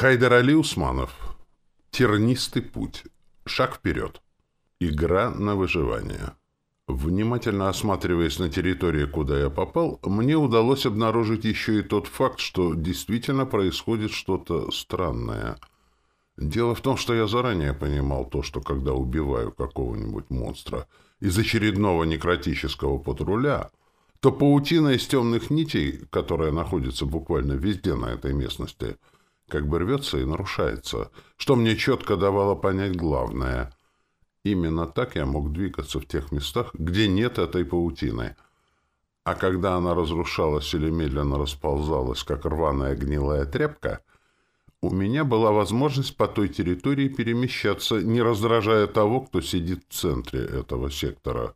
Хайдар Али Усманов. Тернистый путь. Шаг вперед. Игра на выживание. Внимательно осматриваясь на территории, куда я попал, мне удалось обнаружить еще и тот факт, что действительно происходит что-то странное. Дело в том, что я заранее понимал то, что когда убиваю какого-нибудь монстра из очередного некротического патруля, то паутина из темных нитей, которая находится буквально везде на этой местности – как бы рвется и нарушается, что мне четко давало понять главное. Именно так я мог двигаться в тех местах, где нет этой паутины. А когда она разрушалась или медленно расползалась, как рваная гнилая тряпка, у меня была возможность по той территории перемещаться, не раздражая того, кто сидит в центре этого сектора,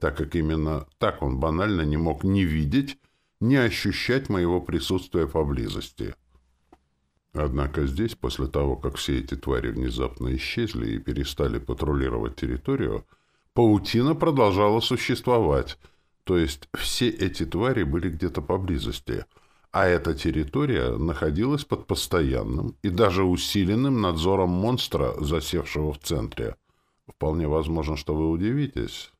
так как именно так он банально не мог ни видеть, ни ощущать моего присутствия поблизости. Однако здесь, после того, как все эти твари внезапно исчезли и перестали патрулировать территорию, паутина продолжала существовать, то есть все эти твари были где-то поблизости, а эта территория находилась под постоянным и даже усиленным надзором монстра, засевшего в центре. Вполне возможно, что вы удивитесь.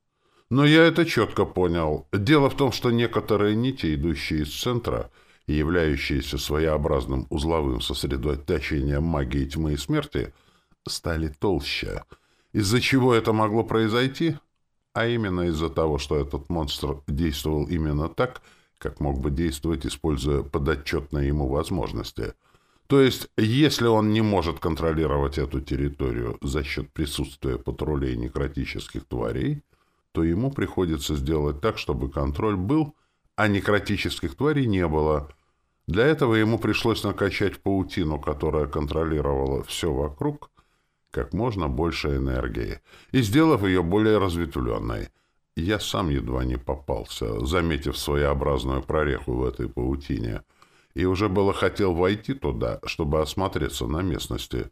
Но я это четко понял. Дело в том, что некоторые нити, идущие из центра — являющиеся своеобразным узловым сосредоточением магии тьмы и смерти, стали толще. Из-за чего это могло произойти? А именно из-за того, что этот монстр действовал именно так, как мог бы действовать, используя подотчетные ему возможности. То есть, если он не может контролировать эту территорию за счет присутствия патрулей некротических тварей, то ему приходится сделать так, чтобы контроль был, а некротических тварей не было, для этого ему пришлось накачать паутину, которая контролировала все вокруг, как можно больше энергии, и сделав ее более разветвленной. Я сам едва не попался, заметив своеобразную прореху в этой паутине, и уже было хотел войти туда, чтобы осмотреться на местности.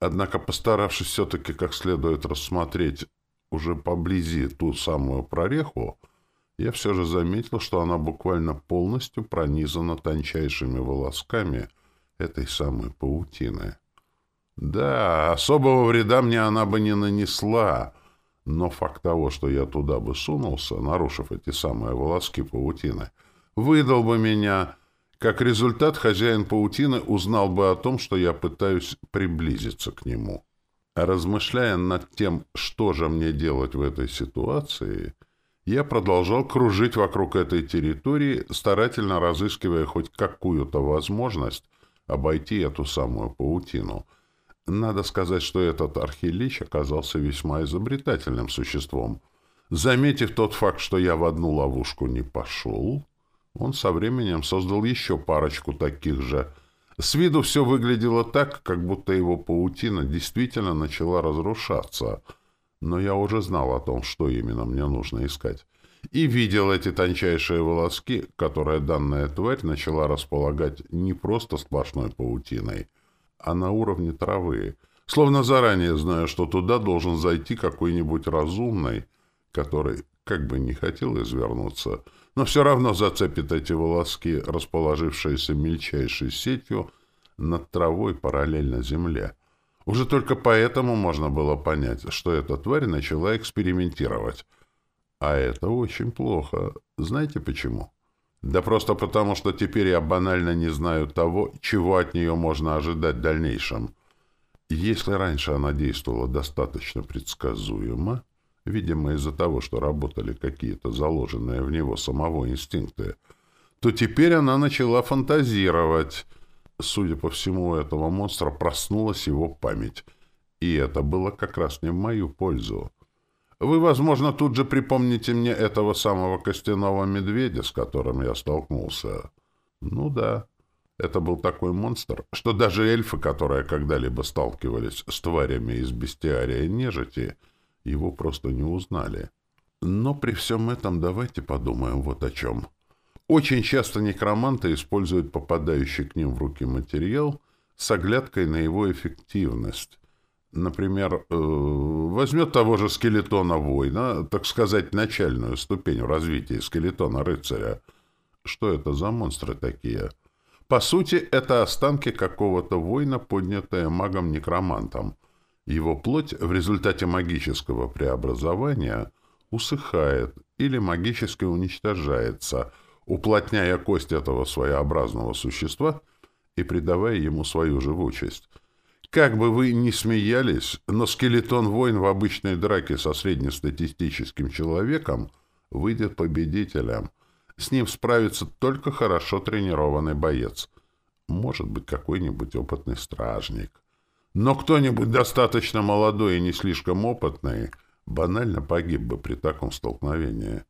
Однако, постаравшись все-таки как следует рассмотреть уже поблизи ту самую прореху, я все же заметил, что она буквально полностью пронизана тончайшими волосками этой самой паутины. Да, особого вреда мне она бы не нанесла, но факт того, что я туда бы сунулся, нарушив эти самые волоски паутины, выдал бы меня. Как результат, хозяин паутины узнал бы о том, что я пытаюсь приблизиться к нему. А размышляя над тем, что же мне делать в этой ситуации, я продолжал кружить вокруг этой территории, старательно разыскивая хоть какую-то возможность обойти эту самую паутину. Надо сказать, что этот архилич оказался весьма изобретательным существом. Заметив тот факт, что я в одну ловушку не пошел, он со временем создал еще парочку таких же. С виду все выглядело так, как будто его паутина действительно начала разрушаться — но я уже знал о том, что именно мне нужно искать, и видел эти тончайшие волоски, которые данная тварь начала располагать не просто сплошной паутиной, а на уровне травы, словно заранее зная, что туда должен зайти какой-нибудь разумный, который как бы не хотел извернуться, но все равно зацепит эти волоски, расположившиеся мельчайшей сетью над травой параллельно земле. Уже только поэтому можно было понять, что эта тварь начала экспериментировать. А это очень плохо. Знаете почему? Да просто потому, что теперь я банально не знаю того, чего от нее можно ожидать в дальнейшем. Если раньше она действовала достаточно предсказуемо, видимо, из-за того, что работали какие-то заложенные в него самого инстинкты, то теперь она начала фантазировать — Судя по всему, у этого монстра проснулась его память. И это было как раз не в мою пользу. Вы, возможно, тут же припомните мне этого самого костяного медведя, с которым я столкнулся. Ну да, это был такой монстр, что даже эльфы, которые когда-либо сталкивались с тварями из бестиария нежити, его просто не узнали. Но при всем этом давайте подумаем вот о чем. — очень часто некроманты используют попадающий к ним в руки материал с оглядкой на его эффективность. Например, э, возьмет того же скелетона воина, так сказать, начальную ступень в развитии скелетона рыцаря. Что это за монстры такие? По сути, это останки какого-то воина, поднятые магом-некромантом. Его плоть в результате магического преобразования усыхает или магически уничтожается, уплотняя кость этого своеобразного существа и придавая ему свою живучесть. Как бы вы ни смеялись, но скелетон-воин в обычной драке со среднестатистическим человеком выйдет победителем. С ним справится только хорошо тренированный боец. Может быть, какой-нибудь опытный стражник. Но кто-нибудь достаточно молодой и не слишком опытный банально погиб бы при таком столкновении.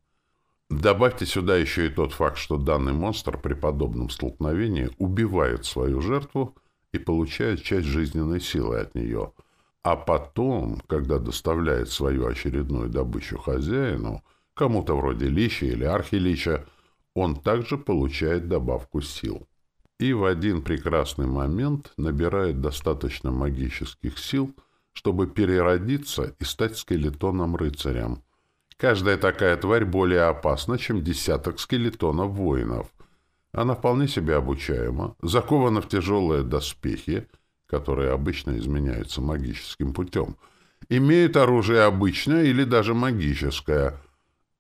Добавьте сюда еще и тот факт, что данный монстр при подобном столкновении убивает свою жертву и получает часть жизненной силы от нее. А потом, когда доставляет свою очередную добычу хозяину, кому-то вроде лича или архилича, он также получает добавку сил. И в один прекрасный момент набирает достаточно магических сил, чтобы переродиться и стать скелетоном-рыцарем. Каждая такая тварь более опасна, чем десяток скелетонов-воинов — она вполне себе обучаема, закована в тяжелые доспехи, которые обычно изменяются магическим путем, имеет оружие обычное или даже магическое,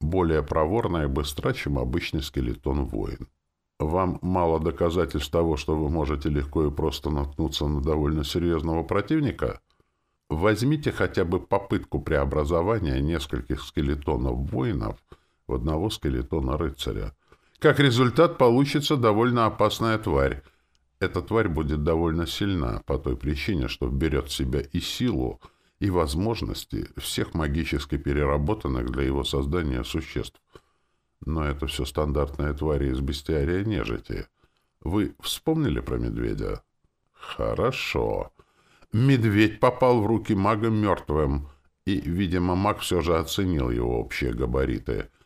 более проворное и быстро, чем обычный скелетон-воин. Вам мало доказательств того, что вы можете легко и просто наткнуться на довольно серьезного противника? Возьмите хотя бы попытку преобразования нескольких скелетонов-воинов в одного скелетона-рыцаря. Как результат, получится довольно опасная тварь. Эта тварь будет довольно сильна по той причине, что берет в себя и силу, и возможности всех магически переработанных для его создания существ. Но это все стандартные твари из бестиария нежити. Вы вспомнили про медведя? Хорошо. Медведь попал в руки мага мертвым, и, видимо, маг все же оценил его общие габариты —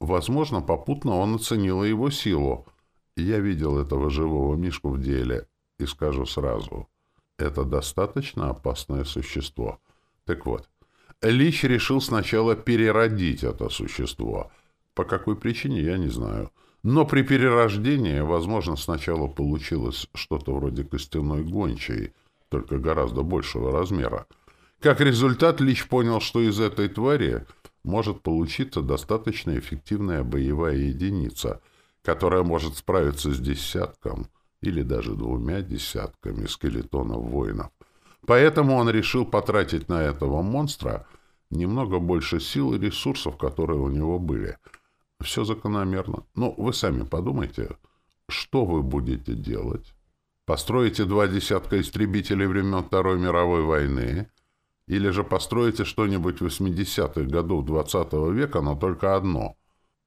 Возможно, попутно он оценил его силу. Я видел этого живого Мишку в деле, и скажу сразу, это достаточно опасное существо. Так вот, Лич решил сначала переродить это существо. По какой причине, я не знаю. Но при перерождении, возможно, сначала получилось что-то вроде костяной гончей, только гораздо большего размера. Как результат, Лич понял, что из этой твари может получиться достаточно эффективная боевая единица, которая может справиться с десятком или даже двумя десятками скелетонов-воинов. Поэтому он решил потратить на этого монстра немного больше сил и ресурсов, которые у него были. Все закономерно. Но вы сами подумайте, что вы будете делать? Построите два десятка истребителей времен Второй мировой войны — или же построите что-нибудь 80-х годов 20 -го века, но только одно.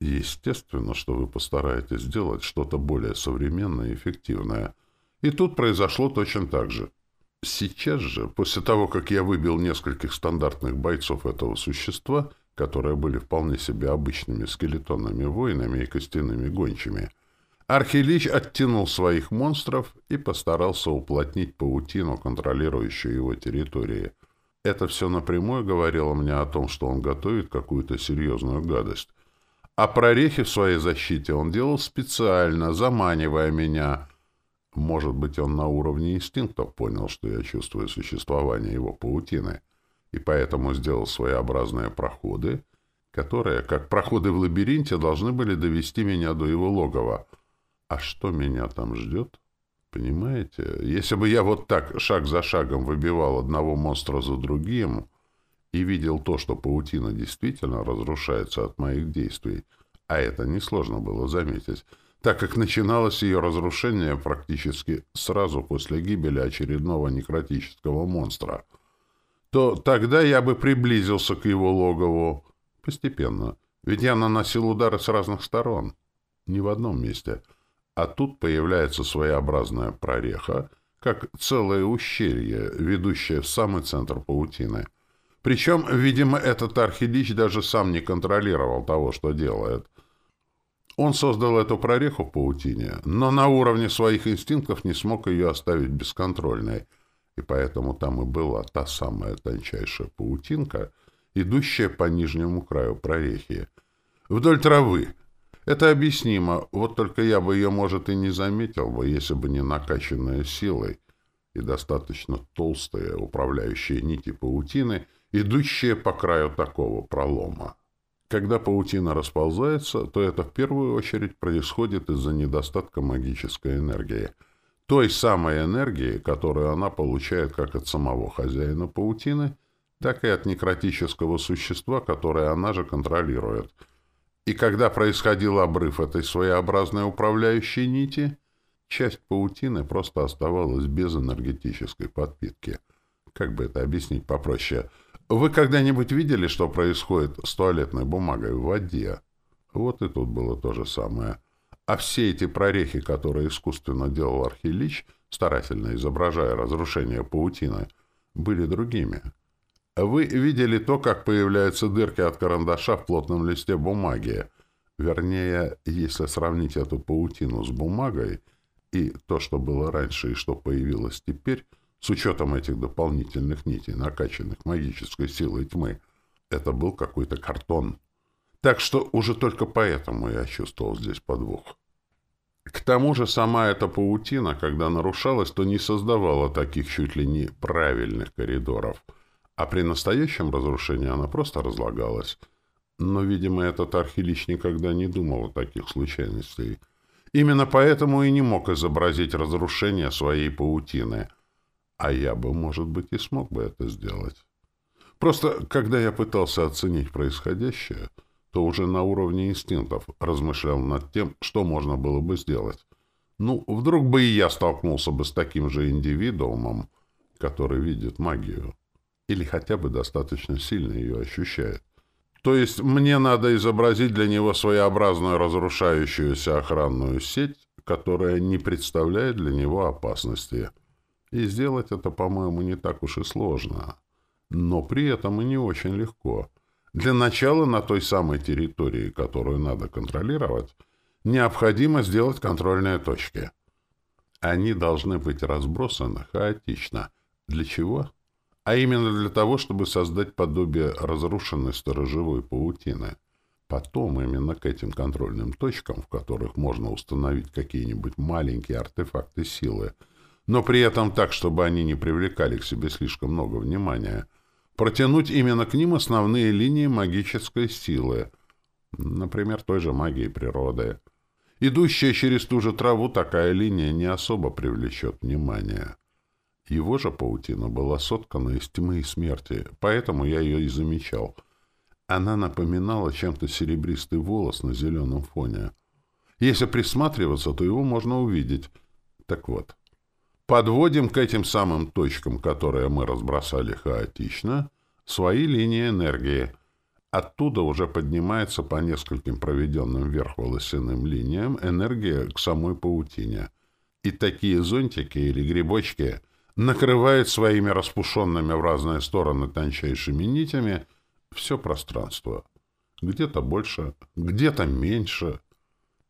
Естественно, что вы постараетесь сделать что-то более современное и эффективное. И тут произошло точно так же. Сейчас же, после того, как я выбил нескольких стандартных бойцов этого существа, которые были вполне себе обычными скелетонными воинами и костяными гончими, Архилич оттянул своих монстров и постарался уплотнить паутину, контролирующую его территории – это все напрямую говорило мне о том, что он готовит какую-то серьезную гадость. А прорехи в своей защите он делал специально, заманивая меня. Может быть, он на уровне инстинктов понял, что я чувствую существование его паутины, и поэтому сделал своеобразные проходы, которые, как проходы в лабиринте, должны были довести меня до его логова. А что меня там ждет? Понимаете? Если бы я вот так шаг за шагом выбивал одного монстра за другим и видел то, что паутина действительно разрушается от моих действий, а это несложно было заметить, так как начиналось ее разрушение практически сразу после гибели очередного некротического монстра, то тогда я бы приблизился к его логову постепенно, ведь я наносил удары с разных сторон, не в одном месте — а тут появляется своеобразная прореха, как целое ущелье, ведущее в самый центр паутины. Причем, видимо, этот архилич даже сам не контролировал того, что делает. Он создал эту прореху в паутине, но на уровне своих инстинктов не смог ее оставить бесконтрольной, и поэтому там и была та самая тончайшая паутинка, идущая по нижнему краю прорехи. Вдоль травы, Это объяснимо, вот только я бы ее, может, и не заметил бы, если бы не накачанная силой и достаточно толстые управляющие нити паутины, идущие по краю такого пролома. Когда паутина расползается, то это в первую очередь происходит из-за недостатка магической энергии. Той самой энергии, которую она получает как от самого хозяина паутины, так и от некротического существа, которое она же контролирует. И когда происходил обрыв этой своеобразной управляющей нити, часть паутины просто оставалась без энергетической подпитки. Как бы это объяснить попроще – вы когда-нибудь видели, что происходит с туалетной бумагой в воде? Вот и тут было то же самое. А все эти прорехи, которые искусственно делал Архилич, старательно изображая разрушение паутины, были другими. Вы видели то, как появляются дырки от карандаша в плотном листе бумаги. Вернее, если сравнить эту паутину с бумагой и то, что было раньше и что появилось теперь, с учетом этих дополнительных нитей, накачанных магической силой тьмы, это был какой-то картон. Так что уже только поэтому я чувствовал здесь подвох. К тому же сама эта паутина, когда нарушалась, то не создавала таких чуть ли не правильных коридоров, а при настоящем разрушении она просто разлагалась. Но, видимо, этот архилич никогда не думал о таких случайностях. Именно поэтому и не мог изобразить разрушение своей паутины — а я бы, может быть, и смог бы это сделать. Просто, когда я пытался оценить происходящее, то уже на уровне инстинктов размышлял над тем, что можно было бы сделать. Ну, вдруг бы и я столкнулся бы с таким же индивидуумом, который видит магию. Или хотя бы достаточно сильно ее ощущает. То есть мне надо изобразить для него своеобразную разрушающуюся охранную сеть, которая не представляет для него опасности. И сделать это, по-моему, не так уж и сложно. Но при этом и не очень легко. Для начала на той самой территории, которую надо контролировать, необходимо сделать контрольные точки. Они должны быть разбросаны хаотично. Для чего? А именно для того, чтобы создать подобие разрушенной сторожевой паутины. Потом именно к этим контрольным точкам, в которых можно установить какие-нибудь маленькие артефакты силы – но при этом так, чтобы они не привлекали к себе слишком много внимания. Протянуть именно к ним основные линии магической силы, например, той же магии природы. Идущая через ту же траву такая линия не особо привлечет внимание. Его же паутина была соткана из тьмы и смерти, поэтому я ее и замечал. Она напоминала чем-то серебристый волос на зеленом фоне. Если присматриваться, то его можно увидеть. Так вот, Подводим к этим самым точкам, которые мы разбросали хаотично, свои линии энергии. Оттуда уже поднимается по нескольким проведенным вверх волосяным линиям энергия к самой паутине. И такие зонтики или грибочки накрывают своими распушенными в разные стороны тончайшими нитями все пространство. Где-то больше, где-то меньше.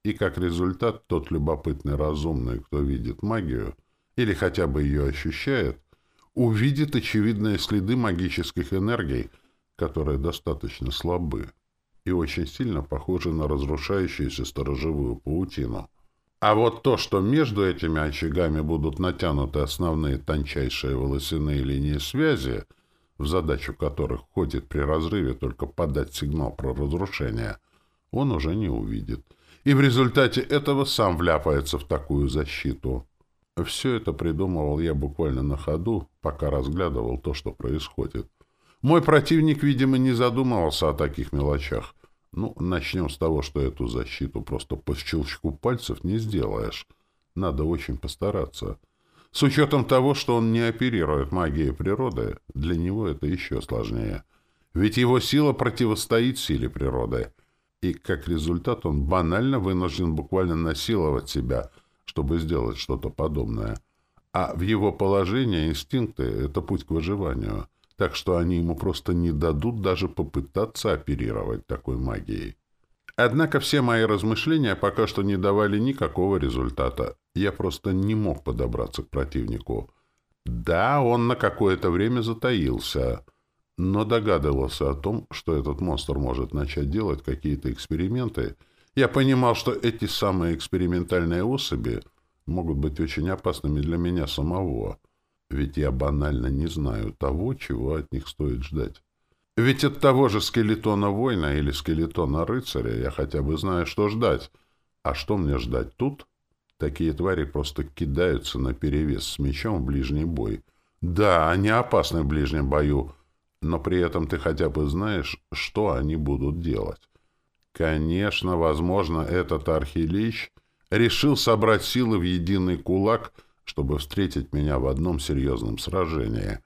И как результат тот любопытный разумный, кто видит магию, или хотя бы ее ощущает, увидит очевидные следы магических энергий, которые достаточно слабы и очень сильно похожи на разрушающуюся сторожевую паутину. А вот то, что между этими очагами будут натянуты основные тончайшие волосяные линии связи, в задачу которых входит при разрыве только подать сигнал про разрушение, он уже не увидит. И в результате этого сам вляпается в такую защиту. Все это придумывал я буквально на ходу, пока разглядывал то, что происходит. Мой противник, видимо, не задумывался о таких мелочах. Ну, начнем с того, что эту защиту просто по щелчку пальцев не сделаешь. Надо очень постараться. С учетом того, что он не оперирует магией природы, для него это еще сложнее. Ведь его сила противостоит силе природы. И как результат он банально вынужден буквально насиловать себя – чтобы сделать что-то подобное. А в его положении инстинкты — это путь к выживанию, так что они ему просто не дадут даже попытаться оперировать такой магией. Однако все мои размышления пока что не давали никакого результата. Я просто не мог подобраться к противнику. Да, он на какое-то время затаился, но догадывался о том, что этот монстр может начать делать какие-то эксперименты — Я понимал, что эти самые экспериментальные особи могут быть очень опасными для меня самого, ведь я банально не знаю того, чего от них стоит ждать. Ведь от того же скелетона воина или скелетона рыцаря я хотя бы знаю, что ждать. А что мне ждать тут? Такие твари просто кидаются на перевес с мечом в ближний бой. Да, они опасны в ближнем бою, но при этом ты хотя бы знаешь, что они будут делать. Конечно, возможно, этот архилищ решил собрать силы в единый кулак, чтобы встретить меня в одном серьезном сражении.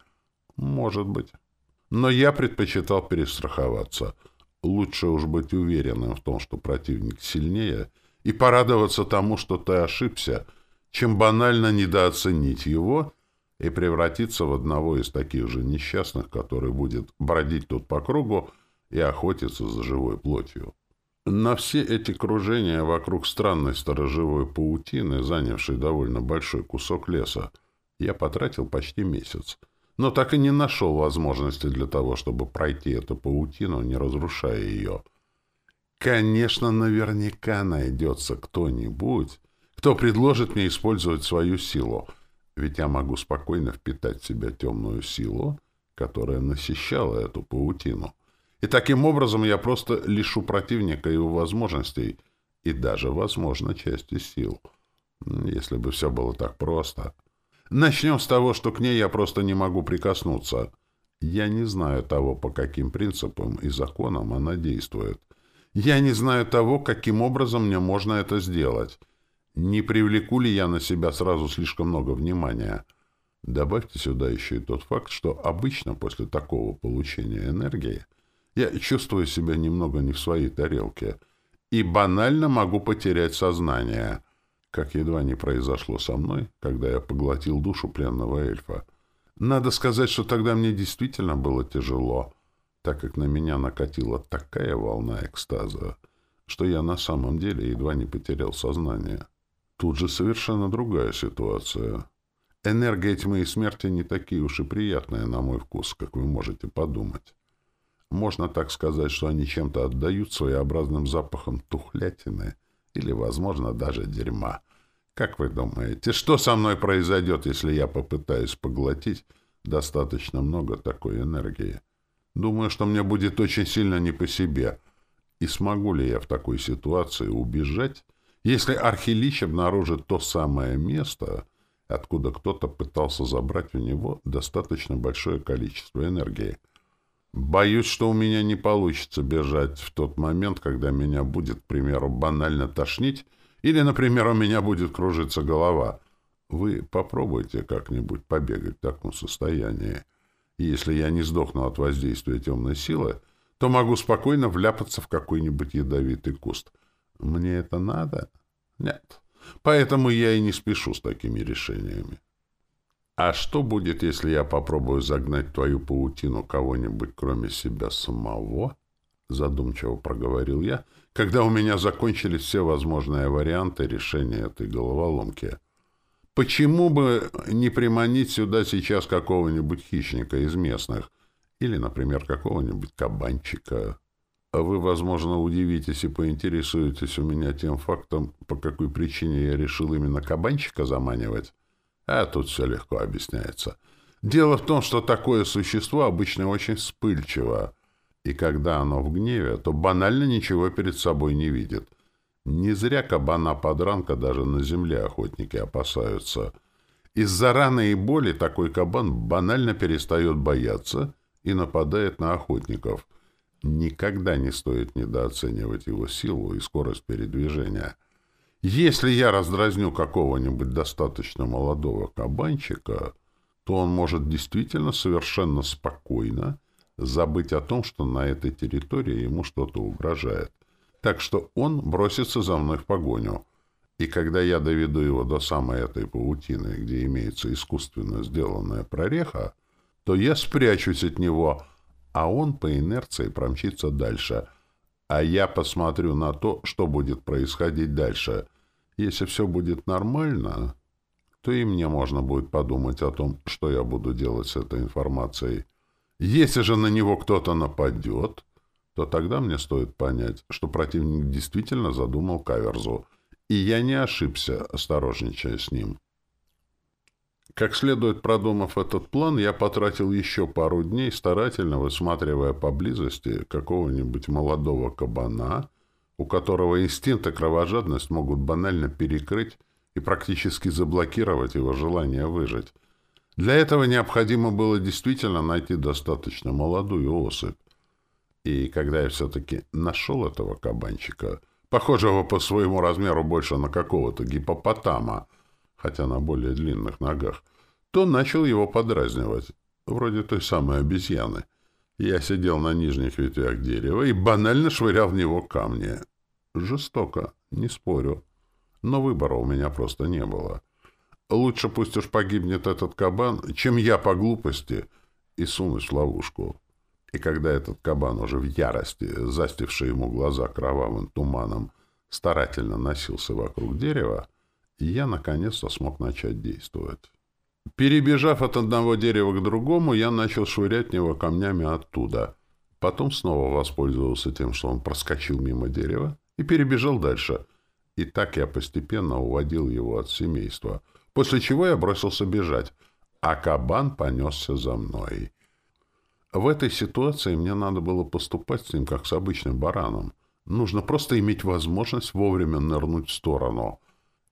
Может быть. Но я предпочитал перестраховаться. Лучше уж быть уверенным в том, что противник сильнее, и порадоваться тому, что ты ошибся, чем банально недооценить его и превратиться в одного из таких же несчастных, который будет бродить тут по кругу и охотиться за живой плотью. На все эти кружения вокруг странной сторожевой паутины, занявшей довольно большой кусок леса, я потратил почти месяц, но так и не нашел возможности для того, чтобы пройти эту паутину, не разрушая ее. Конечно, наверняка найдется кто-нибудь, кто предложит мне использовать свою силу — ведь я могу спокойно впитать в себя темную силу, которая насыщала эту паутину. И таким образом я просто лишу противника его возможностей и даже, возможно, части сил. Если бы все было так просто. Начнем с того, что к ней я просто не могу прикоснуться. Я не знаю того, по каким принципам и законам она действует. Я не знаю того, каким образом мне можно это сделать. Не привлеку ли я на себя сразу слишком много внимания? Добавьте сюда еще и тот факт, что обычно после такого получения энергии я чувствую себя немного не в своей тарелке и банально могу потерять сознание, как едва не произошло со мной, когда я поглотил душу пленного эльфа. Надо сказать, что тогда мне действительно было тяжело, так как на меня накатила такая волна экстаза, что я на самом деле едва не потерял сознание. Тут же совершенно другая ситуация. Энергия тьмы и смерти не такие уж и приятные, на мой вкус, как вы можете подумать. Можно так сказать, что они чем-то отдают своеобразным запахом тухлятины или, возможно, даже дерьма. Как вы думаете, что со мной произойдет, если я попытаюсь поглотить достаточно много такой энергии? Думаю, что мне будет очень сильно не по себе. И смогу ли я в такой ситуации убежать если Архилич обнаружит то самое место, откуда кто-то пытался забрать у него достаточно большое количество энергии. Боюсь, что у меня не получится бежать в тот момент, когда меня будет, к примеру, банально тошнить, или, например, у меня будет кружиться голова. Вы попробуйте как-нибудь побегать в таком состоянии. Если я не сдохну от воздействия темной силы, то могу спокойно вляпаться в какой-нибудь ядовитый куст — мне это надо? Нет. Поэтому я и не спешу с такими решениями. А что будет, если я попробую загнать твою паутину кого-нибудь, кроме себя самого? Задумчиво проговорил я, когда у меня закончились все возможные варианты решения этой головоломки. Почему бы не приманить сюда сейчас какого-нибудь хищника из местных? Или, например, какого-нибудь кабанчика? Вы, возможно, удивитесь и поинтересуетесь у меня тем фактом, по какой причине я решил именно кабанчика заманивать. А тут все легко объясняется. Дело в том, что такое существо обычно очень вспыльчиво, и когда оно в гневе, то банально ничего перед собой не видит. Не зря кабана-подранка даже на земле охотники опасаются. Из-за раны и боли такой кабан банально перестает бояться и нападает на охотников — Никогда не стоит недооценивать его силу и скорость передвижения. Если я раздразню какого-нибудь достаточно молодого кабанчика, то он может действительно совершенно спокойно забыть о том, что на этой территории ему что-то угрожает. Так что он бросится за мной в погоню. И когда я доведу его до самой этой паутины, где имеется искусственно сделанная прореха, то я спрячусь от него — а он по инерции промчится дальше. А я посмотрю на то, что будет происходить дальше. Если все будет нормально, то и мне можно будет подумать о том, что я буду делать с этой информацией. Если же на него кто-то нападет, то тогда мне стоит понять, что противник действительно задумал каверзу, и я не ошибся, осторожничая с ним. Как следует продумав этот план, я потратил еще пару дней, старательно высматривая поблизости какого-нибудь молодого кабана, у которого инстинкт и кровожадность могут банально перекрыть и практически заблокировать его желание выжить. Для этого необходимо было действительно найти достаточно молодую особь. И когда я все-таки нашел этого кабанчика, похожего по своему размеру больше на какого-то гипопотама, хотя на более длинных ногах, то начал его подразнивать, вроде той самой обезьяны. Я сидел на нижних ветвях дерева и банально швырял в него камни. Жестоко, не спорю. Но выбора у меня просто не было. Лучше пусть уж погибнет этот кабан, чем я по глупости и сунусь в ловушку. И когда этот кабан уже в ярости, застивший ему глаза кровавым туманом, старательно носился вокруг дерева, я наконец-то смог начать действовать. Перебежав от одного дерева к другому, я начал швырять в него камнями оттуда. Потом снова воспользовался тем, что он проскочил мимо дерева и перебежал дальше. И так я постепенно уводил его от семейства, после чего я бросился бежать, а кабан понесся за мной. В этой ситуации мне надо было поступать с ним, как с обычным бараном. Нужно просто иметь возможность вовремя нырнуть в сторону.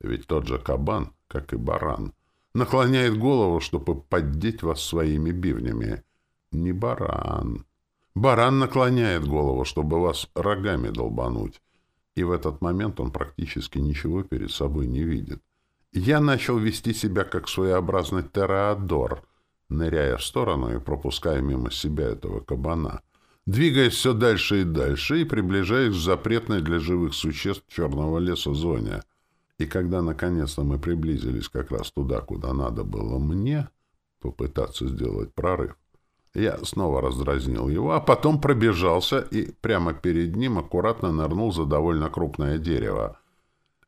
Ведь тот же кабан, как и баран, наклоняет голову, чтобы поддеть вас своими бивнями. Не баран. Баран наклоняет голову, чтобы вас рогами долбануть. И в этот момент он практически ничего перед собой не видит. Я начал вести себя как своеобразный тераадор — ныряя в сторону и пропуская мимо себя этого кабана, двигаясь все дальше и дальше и приближаясь к запретной для живых существ черного леса зоне. И когда наконец-то мы приблизились как раз туда, куда надо было мне попытаться сделать прорыв, я снова раздразнил его, а потом пробежался и прямо перед ним аккуратно нырнул за довольно крупное дерево.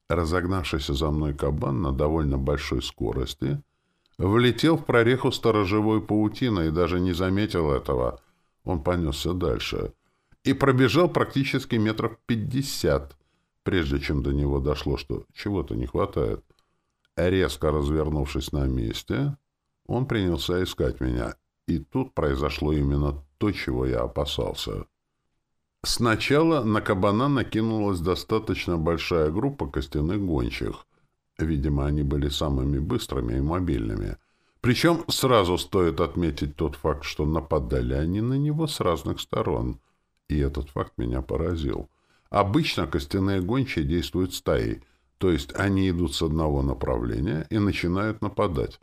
Разогнавшийся за мной кабан на довольно большой скорости — Влетел в прореху сторожевой паутины и даже не заметил этого. Он понесся дальше. И пробежал практически метров пятьдесят, прежде чем до него дошло, что чего-то не хватает. Резко развернувшись на месте, он принялся искать меня. И тут произошло именно то, чего я опасался. Сначала на кабана накинулась достаточно большая группа костяных гончих, Видимо, они были самыми быстрыми и мобильными. Причем сразу стоит отметить тот факт, что нападали они на него с разных сторон. И этот факт меня поразил. Обычно костяные гончие действуют стаей, то есть они идут с одного направления и начинают нападать.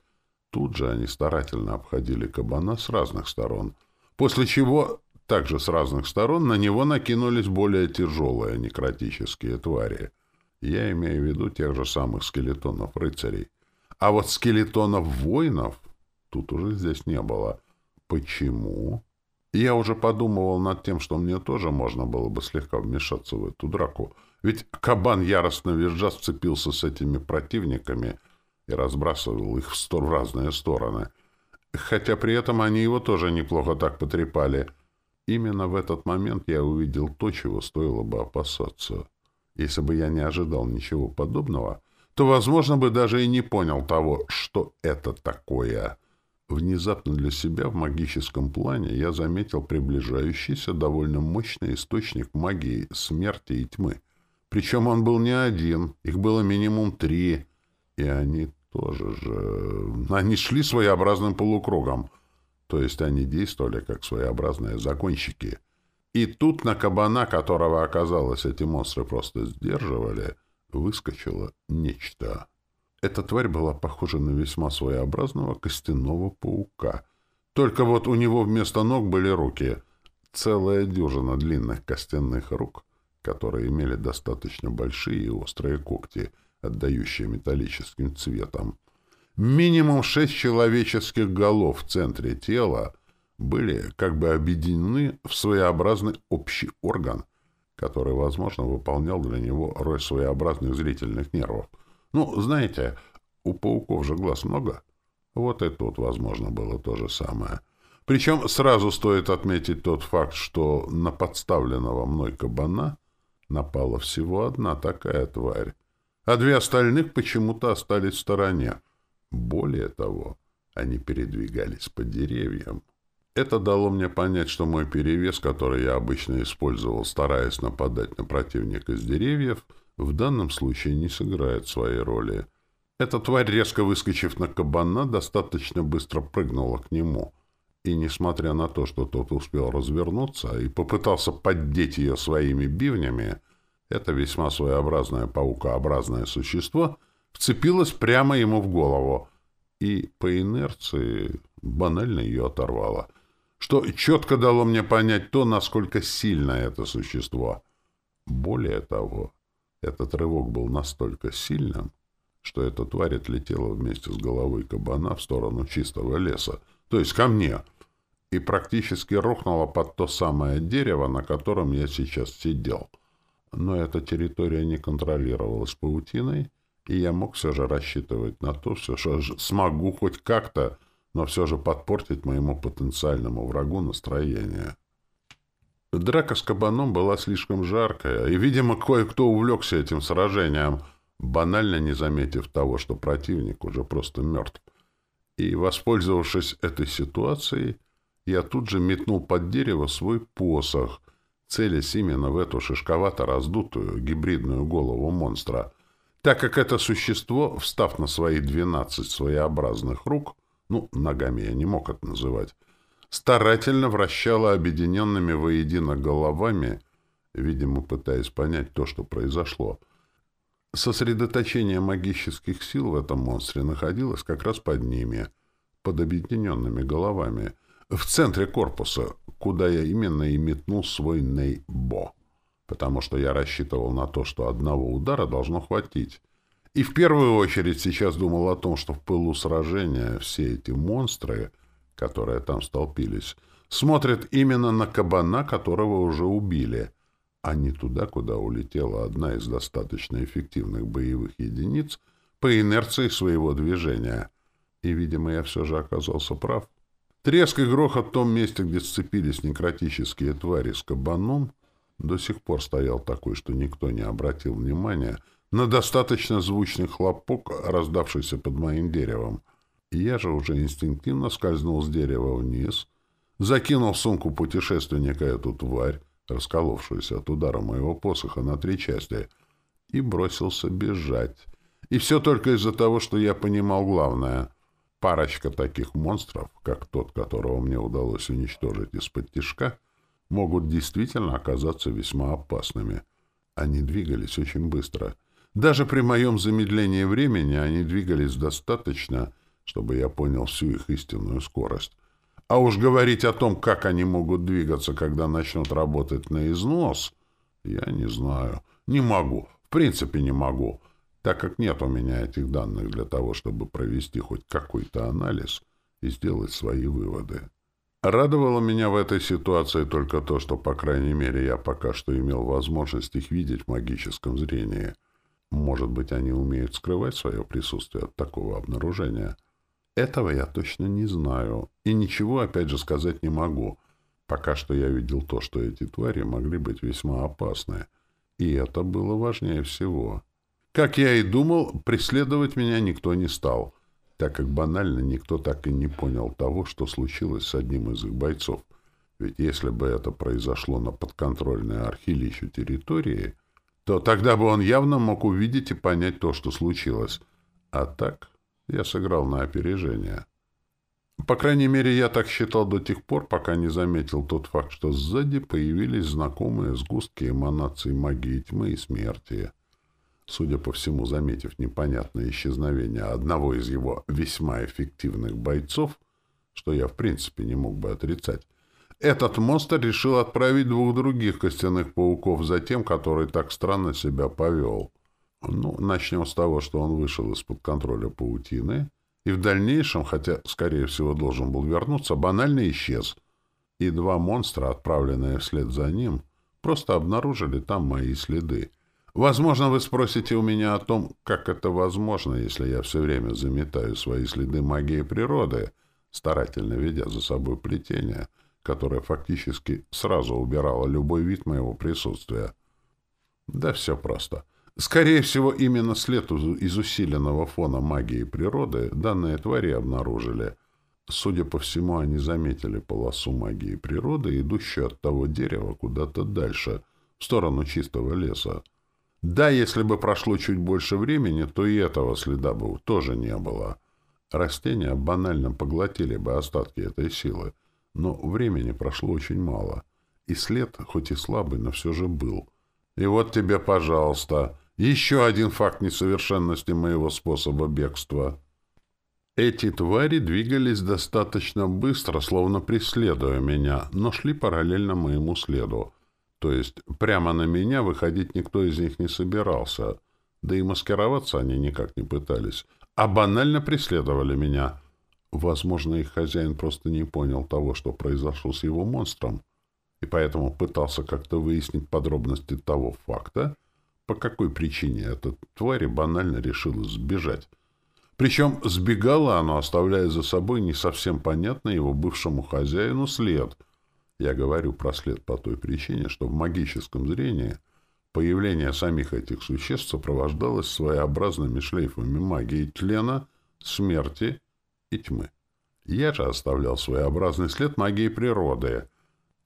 Тут же они старательно обходили кабана с разных сторон, после чего также с разных сторон на него накинулись более тяжелые некротические твари — я имею в виду тех же самых скелетонов-рыцарей. А вот скелетонов-воинов тут уже здесь не было. Почему? Я уже подумывал над тем, что мне тоже можно было бы слегка вмешаться в эту драку. Ведь кабан яростно визжа сцепился с этими противниками и разбрасывал их в, сто в разные стороны. Хотя при этом они его тоже неплохо так потрепали. Именно в этот момент я увидел то, чего стоило бы опасаться. Если бы я не ожидал ничего подобного, то, возможно, бы даже и не понял того, что это такое. Внезапно для себя в магическом плане я заметил приближающийся довольно мощный источник магии смерти и тьмы. Причем он был не один, их было минимум три, и они тоже же... Они шли своеобразным полукругом, то есть они действовали как своеобразные закончики — и тут на кабана, которого, оказалось, эти монстры просто сдерживали, выскочило нечто. Эта тварь была похожа на весьма своеобразного костяного паука. Только вот у него вместо ног были руки. Целая дюжина длинных костяных рук, которые имели достаточно большие и острые когти, отдающие металлическим цветом. Минимум шесть человеческих голов в центре тела — были как бы объединены в своеобразный общий орган, который, возможно, выполнял для него роль своеобразных зрительных нервов. Ну, знаете, у пауков же глаз много. Вот и тут, возможно, было то же самое. Причем сразу стоит отметить тот факт, что на подставленного мной кабана напала всего одна такая тварь, а две остальных почему-то остались в стороне. Более того, они передвигались по деревьям. Это дало мне понять, что мой перевес, который я обычно использовал, стараясь нападать на противника с деревьев, в данном случае не сыграет своей роли. Эта тварь, резко выскочив на кабана, достаточно быстро прыгнула к нему. И, несмотря на то, что тот успел развернуться и попытался поддеть ее своими бивнями, это весьма своеобразное паукообразное существо вцепилось прямо ему в голову и по инерции банально ее оторвало — что четко дало мне понять то, насколько сильно это существо. Более того, этот рывок был настолько сильным, что эта тварь отлетела вместе с головой кабана в сторону чистого леса, то есть ко мне, и практически рухнула под то самое дерево, на котором я сейчас сидел. Но эта территория не контролировалась паутиной, и я мог все же рассчитывать на то, что смогу хоть как-то но все же подпортить моему потенциальному врагу настроение. Драка с кабаном была слишком жаркая, и, видимо, кое-кто увлекся этим сражением, банально не заметив того, что противник уже просто мертв. И, воспользовавшись этой ситуацией, я тут же метнул под дерево свой посох, целясь именно в эту шишковато-раздутую гибридную голову монстра, так как это существо, встав на свои двенадцать своеобразных рук, ну, ногами я не мог это называть, старательно вращала объединенными воедино головами, видимо, пытаясь понять то, что произошло. Сосредоточение магических сил в этом монстре находилось как раз под ними, под объединенными головами, в центре корпуса, куда я именно и метнул свой Нейбо, потому что я рассчитывал на то, что одного удара должно хватить. И в первую очередь сейчас думал о том, что в пылу сражения все эти монстры, которые там столпились, смотрят именно на кабана, которого уже убили, а не туда, куда улетела одна из достаточно эффективных боевых единиц по инерции своего движения. И, видимо, я все же оказался прав. Треск и грохот в том месте, где сцепились некротические твари с кабаном, до сих пор стоял такой, что никто не обратил внимания — на достаточно звучный хлопок, раздавшийся под моим деревом. Я же уже инстинктивно скользнул с дерева вниз, закинул в сумку путешественника эту тварь, расколовшуюся от удара моего посоха на три части, и бросился бежать. И все только из-за того, что я понимал главное. Парочка таких монстров, как тот, которого мне удалось уничтожить из-под тишка, могут действительно оказаться весьма опасными. Они двигались очень быстро — даже при моем замедлении времени они двигались достаточно, чтобы я понял всю их истинную скорость. А уж говорить о том, как они могут двигаться, когда начнут работать на износ, я не знаю. Не могу. В принципе, не могу. Так как нет у меня этих данных для того, чтобы провести хоть какой-то анализ и сделать свои выводы. Радовало меня в этой ситуации только то, что, по крайней мере, я пока что имел возможность их видеть в магическом зрении — может быть, они умеют скрывать свое присутствие от такого обнаружения? Этого я точно не знаю. И ничего, опять же, сказать не могу. Пока что я видел то, что эти твари могли быть весьма опасны. И это было важнее всего. Как я и думал, преследовать меня никто не стал, так как банально никто так и не понял того, что случилось с одним из их бойцов. Ведь если бы это произошло на подконтрольной архилищу территории, то тогда бы он явно мог увидеть и понять то, что случилось. А так я сыграл на опережение. По крайней мере, я так считал до тех пор, пока не заметил тот факт, что сзади появились знакомые сгустки эманаций магии тьмы и смерти. Судя по всему, заметив непонятное исчезновение одного из его весьма эффективных бойцов, что я в принципе не мог бы отрицать, этот монстр решил отправить двух других костяных пауков за тем, который так странно себя повел. Ну, начнем с того, что он вышел из-под контроля паутины и в дальнейшем, хотя, скорее всего, должен был вернуться, банально исчез. И два монстра, отправленные вслед за ним, просто обнаружили там мои следы. Возможно, вы спросите у меня о том, как это возможно, если я все время заметаю свои следы магии природы, старательно ведя за собой плетение, которое фактически сразу убирало любой вид моего присутствия. Да все просто. Скорее всего, именно след из усиленного фона магии природы данные твари обнаружили. Судя по всему, они заметили полосу магии природы, идущую от того дерева куда-то дальше, в сторону чистого леса. Да, если бы прошло чуть больше времени, то и этого следа бы тоже не было. Растения банально поглотили бы остатки этой силы, но времени прошло очень мало, и след, хоть и слабый, но все же был. И вот тебе, пожалуйста, еще один факт несовершенности моего способа бегства. Эти твари двигались достаточно быстро, словно преследуя меня, но шли параллельно моему следу — то есть прямо на меня выходить никто из них не собирался, да и маскироваться они никак не пытались, а банально преследовали меня. Возможно, их хозяин просто не понял того, что произошло с его монстром, и поэтому пытался как-то выяснить подробности того факта, по какой причине эта тварь банально решила сбежать. Причем сбегала она, оставляя за собой не совсем понятный его бывшему хозяину след — я говорю про след по той причине, что в магическом зрении появление самих этих существ сопровождалось своеобразными шлейфами магии тлена, смерти и тьмы. Я же оставлял своеобразный след магии природы.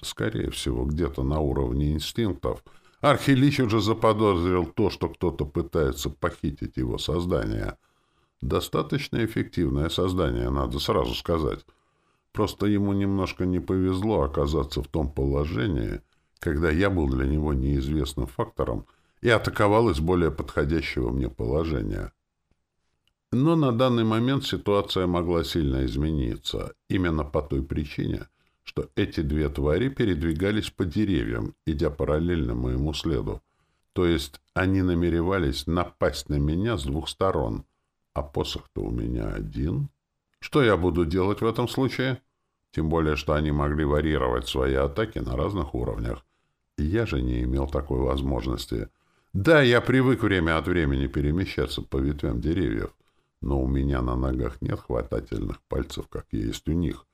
Скорее всего, где-то на уровне инстинктов. Архилич уже заподозрил то, что кто-то пытается похитить его создание. Достаточно эффективное создание, надо сразу сказать. Просто ему немножко не повезло оказаться в том положении, когда я был для него неизвестным фактором и атаковал из более подходящего мне положения. Но на данный момент ситуация могла сильно измениться, именно по той причине, что эти две твари передвигались по деревьям, идя параллельно моему следу. То есть они намеревались напасть на меня с двух сторон, а посох-то у меня один. Что я буду делать в этом случае? Тем более, что они могли варьировать свои атаки на разных уровнях. Я же не имел такой возможности. Да, я привык время от времени перемещаться по ветвям деревьев, но у меня на ногах нет хватательных пальцев, как есть у них.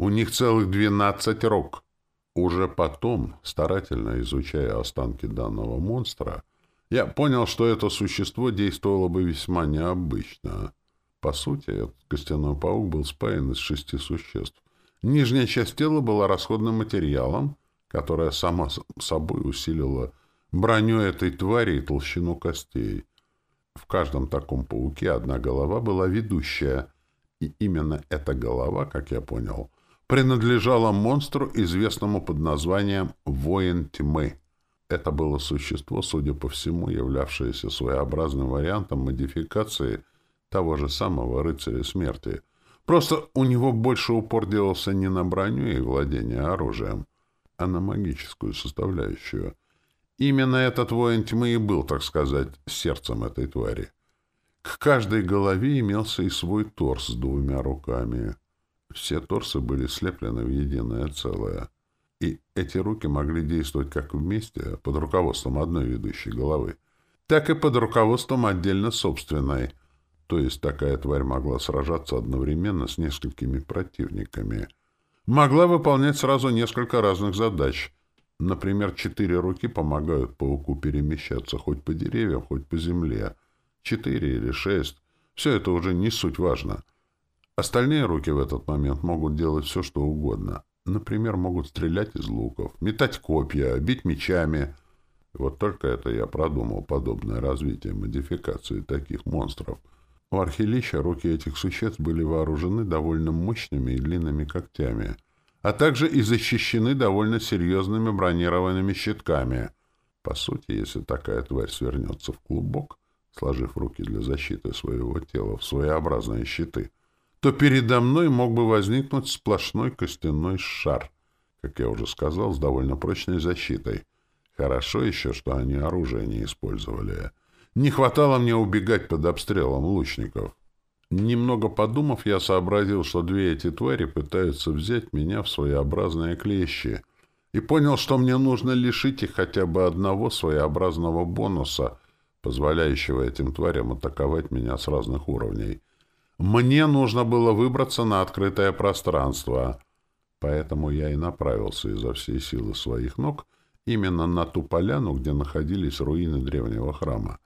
У них целых двенадцать рук. Уже потом, старательно изучая останки данного монстра, я понял, что это существо действовало бы весьма необычно. По сути, этот костяной паук был спаян из шести существ. Нижняя часть тела была расходным материалом, которая сама собой усилила броню этой твари и толщину костей. В каждом таком пауке одна голова была ведущая, и именно эта голова, как я понял, принадлежала монстру, известному под названием «Воин тьмы». Это было существо, судя по всему, являвшееся своеобразным вариантом модификации того же самого рыцаря смерти — Просто у него больше упор делался не на броню и владение оружием, а на магическую составляющую. Именно этот воин тьмы и был, так сказать, сердцем этой твари. К каждой голове имелся и свой торс с двумя руками. Все торсы были слеплены в единое целое. И эти руки могли действовать как вместе, под руководством одной ведущей головы, так и под руководством отдельно собственной — то есть такая тварь могла сражаться одновременно с несколькими противниками. Могла выполнять сразу несколько разных задач. Например, четыре руки помогают пауку перемещаться хоть по деревьям, хоть по земле. Четыре или шесть. Все это уже не суть важно. Остальные руки в этот момент могут делать все, что угодно. Например, могут стрелять из луков, метать копья, бить мечами. Вот только это я продумал подобное развитие модификации таких монстров — у архилища руки этих существ были вооружены довольно мощными и длинными когтями, а также и защищены довольно серьезными бронированными щитками. По сути, если такая тварь свернется в клубок, сложив руки для защиты своего тела в своеобразные щиты, то передо мной мог бы возникнуть сплошной костяной шар, как я уже сказал, с довольно прочной защитой. Хорошо еще, что они оружие не использовали — не хватало мне убегать под обстрелом лучников. Немного подумав, я сообразил, что две эти твари пытаются взять меня в своеобразные клещи, и понял, что мне нужно лишить их хотя бы одного своеобразного бонуса, позволяющего этим тварям атаковать меня с разных уровней. Мне нужно было выбраться на открытое пространство, поэтому я и направился изо всей силы своих ног именно на ту поляну, где находились руины древнего храма.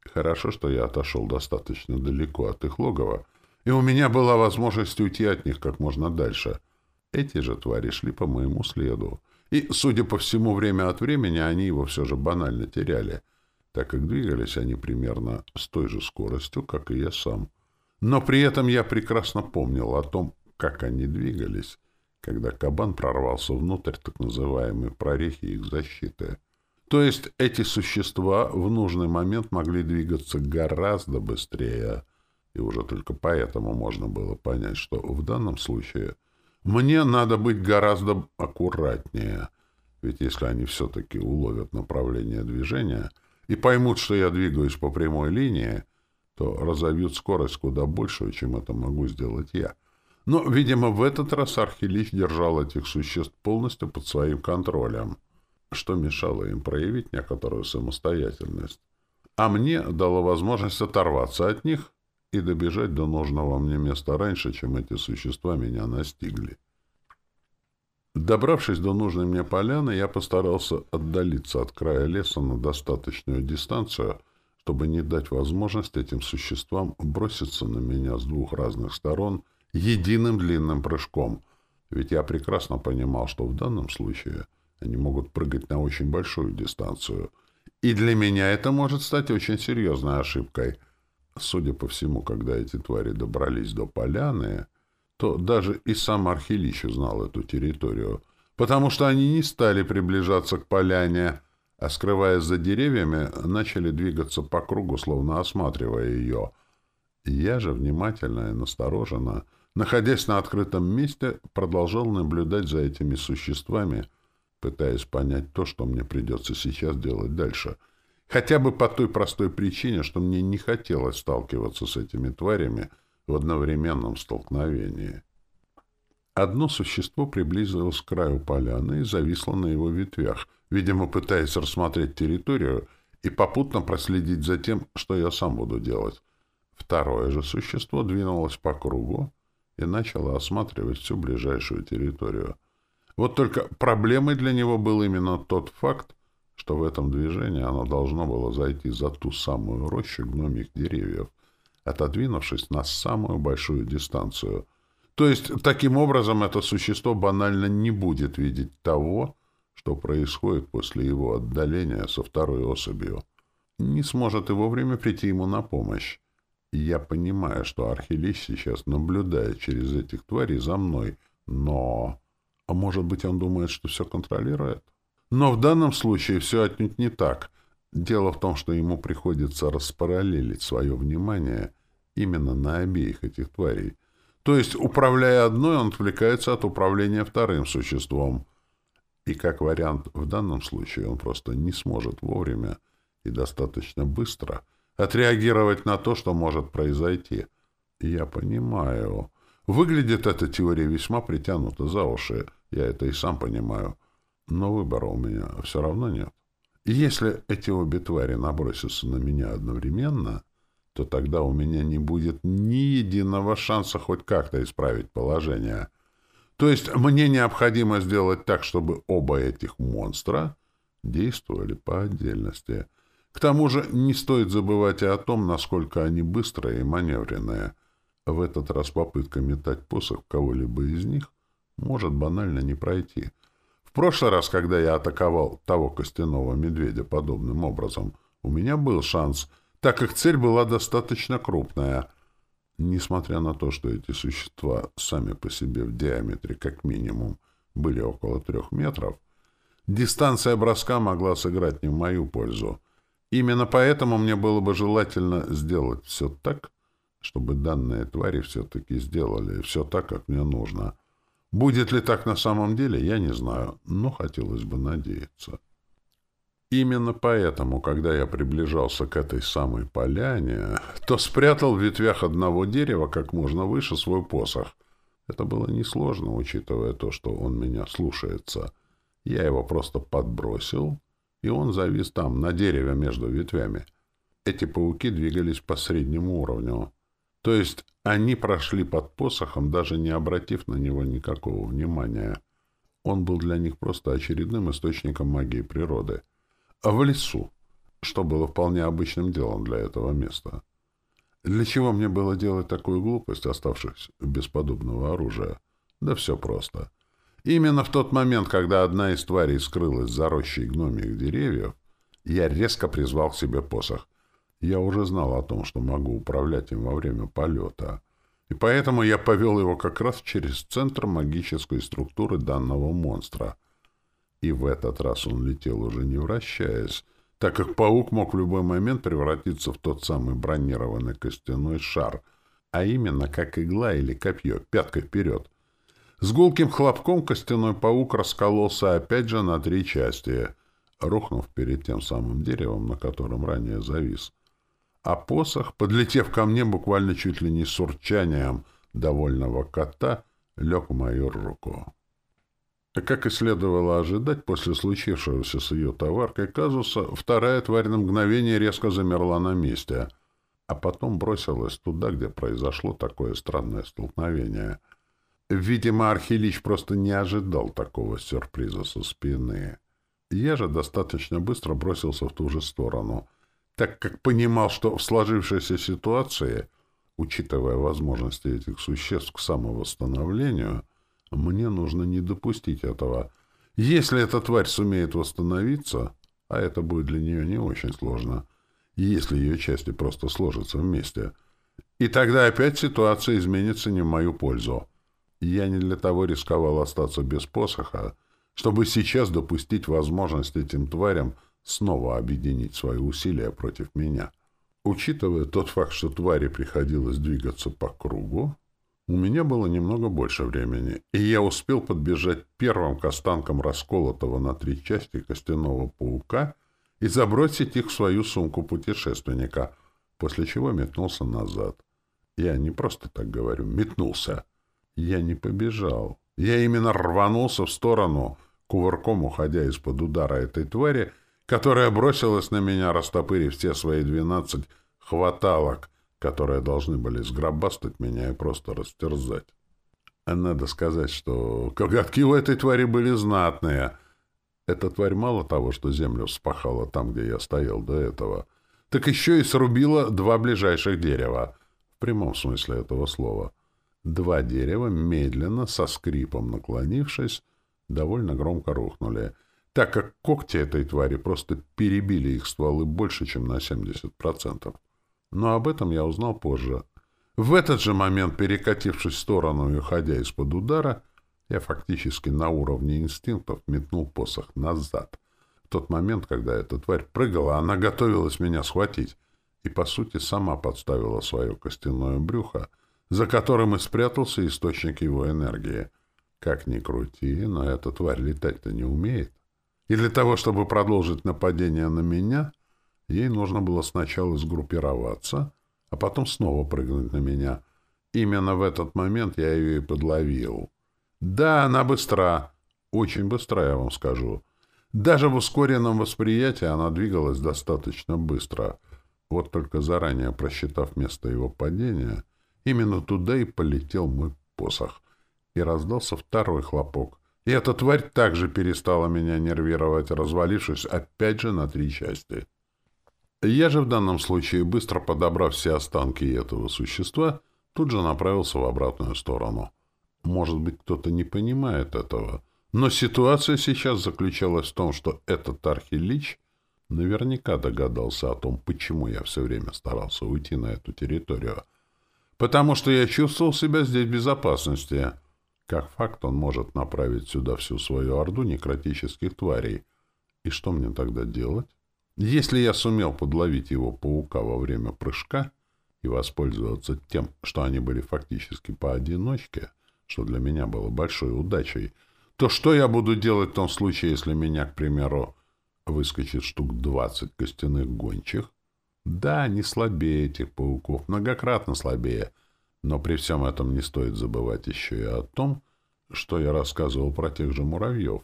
Хорошо, что я отошел достаточно далеко от их логова, и у меня была возможность уйти от них как можно дальше. Эти же твари шли по моему следу, и, судя по всему, время от времени они его все же банально теряли, так как двигались они примерно с той же скоростью, как и я сам. Но при этом я прекрасно помнил о том, как они двигались, когда кабан прорвался внутрь так называемой прорехи их защиты. То есть эти существа в нужный момент могли двигаться гораздо быстрее, и уже только поэтому можно было понять, что в данном случае мне надо быть гораздо аккуратнее, ведь если они все-таки уловят направление движения и поймут, что я двигаюсь по прямой линии, то разовьют скорость куда большую, чем это могу сделать я. Но, видимо, в этот раз Архилич держал этих существ полностью под своим контролем — что мешало им проявить некоторую самостоятельность, а мне дало возможность оторваться от них и добежать до нужного мне места раньше, чем эти существа меня настигли. Добравшись до нужной мне поляны, я постарался отдалиться от края леса на достаточную дистанцию, чтобы не дать возможность этим существам броситься на меня с двух разных сторон единым длинным прыжком, ведь я прекрасно понимал, что в данном случае они могут прыгать на очень большую дистанцию. И для меня это может стать очень серьезной ошибкой. Судя по всему, когда эти твари добрались до поляны, то даже и сам Архилищ узнал эту территорию, потому что они не стали приближаться к поляне, а, скрываясь за деревьями, начали двигаться по кругу, словно осматривая ее. Я же внимательно и настороженно, находясь на открытом месте, продолжал наблюдать за этими существами — пытаясь понять то, что мне придется сейчас делать дальше. Хотя бы по той простой причине, что мне не хотелось сталкиваться с этими тварями в одновременном столкновении. Одно существо приблизилось к краю поляны и зависло на его ветвях, видимо, пытаясь рассмотреть территорию и попутно проследить за тем, что я сам буду делать. Второе же существо двинулось по кругу и начало осматривать всю ближайшую территорию. Вот только проблемой для него был именно тот факт, что в этом движении оно должно было зайти за ту самую рощу гномих деревьев, отодвинувшись на самую большую дистанцию. То есть, таким образом, это существо банально не будет видеть того, что происходит после его отдаления со второй особью. Не сможет и вовремя прийти ему на помощь. Я понимаю, что Архилис сейчас наблюдает через этих тварей за мной, но... А может быть, он думает, что все контролирует? Но в данном случае все отнюдь не так. Дело в том, что ему приходится распараллелить свое внимание именно на обеих этих тварей. То есть, управляя одной, он отвлекается от управления вторым существом. И как вариант, в данном случае он просто не сможет вовремя и достаточно быстро отреагировать на то, что может произойти. Я понимаю, Выглядит эта теория весьма притянута за уши, я это и сам понимаю. Но выбора у меня все равно нет. Если эти обе твари набросятся на меня одновременно, то тогда у меня не будет ни единого шанса хоть как-то исправить положение. То есть мне необходимо сделать так, чтобы оба этих монстра действовали по отдельности. К тому же не стоит забывать и о том, насколько они быстрые и маневренные — в этот раз попытка метать посох кого-либо из них может банально не пройти. В прошлый раз, когда я атаковал того костяного медведя подобным образом, у меня был шанс, так как цель была достаточно крупная. Несмотря на то, что эти существа сами по себе в диаметре как минимум были около трех метров, дистанция броска могла сыграть не в мою пользу. Именно поэтому мне было бы желательно сделать все так, чтобы данные твари все-таки сделали все так, как мне нужно. Будет ли так на самом деле, я не знаю, но хотелось бы надеяться. Именно поэтому, когда я приближался к этой самой поляне, то спрятал в ветвях одного дерева как можно выше свой посох. Это было несложно, учитывая то, что он меня слушается. Я его просто подбросил, и он завис там, на дереве между ветвями. Эти пауки двигались по среднему уровню. То есть они прошли под посохом, даже не обратив на него никакого внимания. Он был для них просто очередным источником магии природы. А в лесу, что было вполне обычным делом для этого места. Для чего мне было делать такую глупость, оставшись без подобного оружия? Да все просто. Именно в тот момент, когда одна из тварей скрылась за рощей гномих деревьев, я резко призвал к себе посох. Я уже знал о том, что могу управлять им во время полета. И поэтому я повел его как раз через центр магической структуры данного монстра. И в этот раз он летел уже не вращаясь, так как паук мог в любой момент превратиться в тот самый бронированный костяной шар, а именно как игла или копье, пяткой вперед. С гулким хлопком костяной паук раскололся опять же на три части, рухнув перед тем самым деревом, на котором ранее завис. А посох, подлетев ко мне буквально чуть ли не с урчанием довольного кота, лег в мою руку. Как и следовало ожидать, после случившегося с ее товаркой казуса, вторая тварь на мгновение резко замерла на месте, а потом бросилась туда, где произошло такое странное столкновение — Видимо, Архилич просто не ожидал такого сюрприза со спины. Я же достаточно быстро бросился в ту же сторону, так как понимал, что в сложившейся ситуации, учитывая возможности этих существ к самовосстановлению, мне нужно не допустить этого. Если эта тварь сумеет восстановиться, а это будет для нее не очень сложно, если ее части просто сложатся вместе, и тогда опять ситуация изменится не в мою пользу. Я не для того рисковал остаться без посоха, чтобы сейчас допустить возможность этим тварям снова объединить свои усилия против меня. Учитывая тот факт, что твари приходилось двигаться по кругу, у меня было немного больше времени, и я успел подбежать первым к останкам расколотого на три части костяного паука и забросить их в свою сумку путешественника, после чего метнулся назад. Я не просто так говорю, метнулся. Я не побежал. Я именно рванулся в сторону, кувырком уходя из-под удара этой твари, которая бросилась на меня, растопырив все свои двенадцать хваталок, которые должны были сгробастать меня и просто растерзать. А надо сказать, что коготки у этой твари были знатные. Эта тварь мало того, что землю вспахала там, где я стоял до этого, так еще и срубила два ближайших дерева, в прямом смысле этого слова — Два дерева, медленно, со скрипом наклонившись, довольно громко рухнули, так как когти этой твари просто перебили их стволы больше, чем на 70%. Но об этом я узнал позже. В этот же момент, перекатившись в сторону и уходя из-под удара, я фактически на уровне инстинктов метнул посох назад. В тот момент, когда эта тварь прыгала, она готовилась меня схватить и, по сути, сама подставила свое костяное брюхо, за которым и спрятался источник его энергии. Как ни крути, но эта тварь летать-то не умеет. И для того, чтобы продолжить нападение на меня, ей нужно было сначала сгруппироваться, а потом снова прыгнуть на меня. Именно в этот момент я ее и подловил. Да, она быстра. Очень быстра, я вам скажу. Даже в ускоренном восприятии она двигалась достаточно быстро. Вот только заранее просчитав место его падения — Именно туда и полетел мой посох. И раздался второй хлопок. И эта тварь также перестала меня нервировать, развалившись опять же на три части. Я же в данном случае, быстро подобрав все останки этого существа, тут же направился в обратную сторону. Может быть, кто-то не понимает этого, но ситуация сейчас заключалась в том, что этот архилич наверняка догадался о том, почему я все время старался уйти на эту территорию — потому что я чувствовал себя здесь в безопасности. Как факт, он может направить сюда всю свою орду некротических тварей. И что мне тогда делать? Если я сумел подловить его паука во время прыжка и воспользоваться тем, что они были фактически поодиночке, что для меня было большой удачей, то что я буду делать в том случае, если меня, к примеру, выскочит штук двадцать костяных гончих, да, они слабее этих пауков, многократно слабее. Но при всем этом не стоит забывать еще и о том, что я рассказывал про тех же муравьев.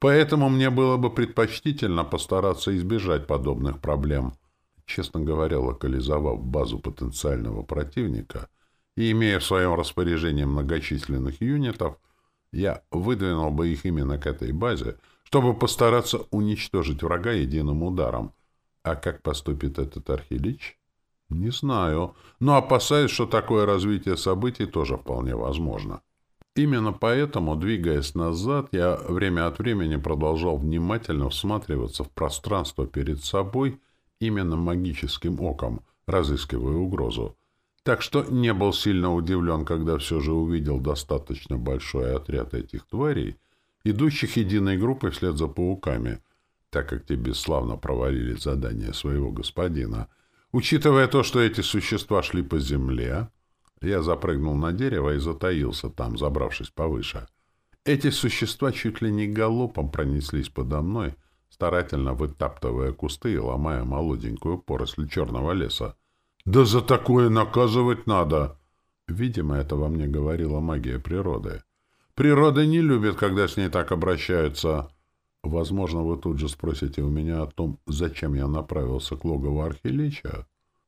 Поэтому мне было бы предпочтительно постараться избежать подобных проблем. Честно говоря, локализовав базу потенциального противника и имея в своем распоряжении многочисленных юнитов, я выдвинул бы их именно к этой базе, чтобы постараться уничтожить врага единым ударом. А как поступит этот архилич? Не знаю, но опасаюсь, что такое развитие событий тоже вполне возможно. Именно поэтому, двигаясь назад, я время от времени продолжал внимательно всматриваться в пространство перед собой именно магическим оком, разыскивая угрозу. Так что не был сильно удивлен, когда все же увидел достаточно большой отряд этих тварей, идущих единой группой вслед за пауками, так как те бесславно провалили задание своего господина. Учитывая то, что эти существа шли по земле, я запрыгнул на дерево и затаился там, забравшись повыше. Эти существа чуть ли не галопом пронеслись подо мной, старательно вытаптывая кусты и ломая молоденькую поросль черного леса. «Да за такое наказывать надо!» Видимо, это во мне говорила магия природы. Природа не любит, когда с ней так обращаются. Возможно, вы тут же спросите у меня о том, зачем я направился к логову Архилича.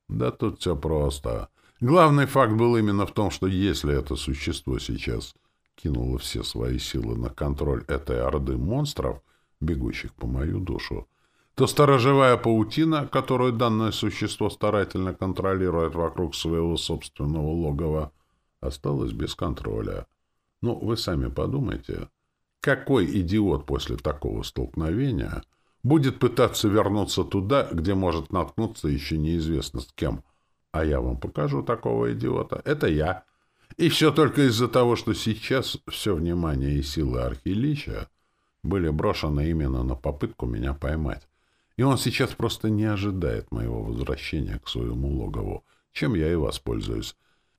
Да тут все просто. Главный факт был именно в том, что если это существо сейчас кинуло все свои силы на контроль этой орды монстров, бегущих по мою душу, то сторожевая паутина, которую данное существо старательно контролирует вокруг своего собственного логова, осталась без контроля. Ну, вы сами подумайте, какой идиот после такого столкновения будет пытаться вернуться туда, где может наткнуться еще неизвестно с кем – а я вам покажу такого идиота. Это я. И все только из-за того, что сейчас все внимание и силы Архилича были брошены именно на попытку меня поймать. И он сейчас просто не ожидает моего возвращения к своему логову, чем я и воспользуюсь.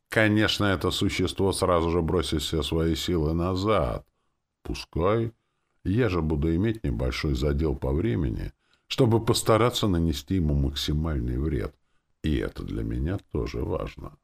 Конечно, это существо сразу же бросит все свои силы назад. Пускай. Я же буду иметь небольшой задел по времени, чтобы постараться нанести ему максимальный вред. И это для меня тоже важно.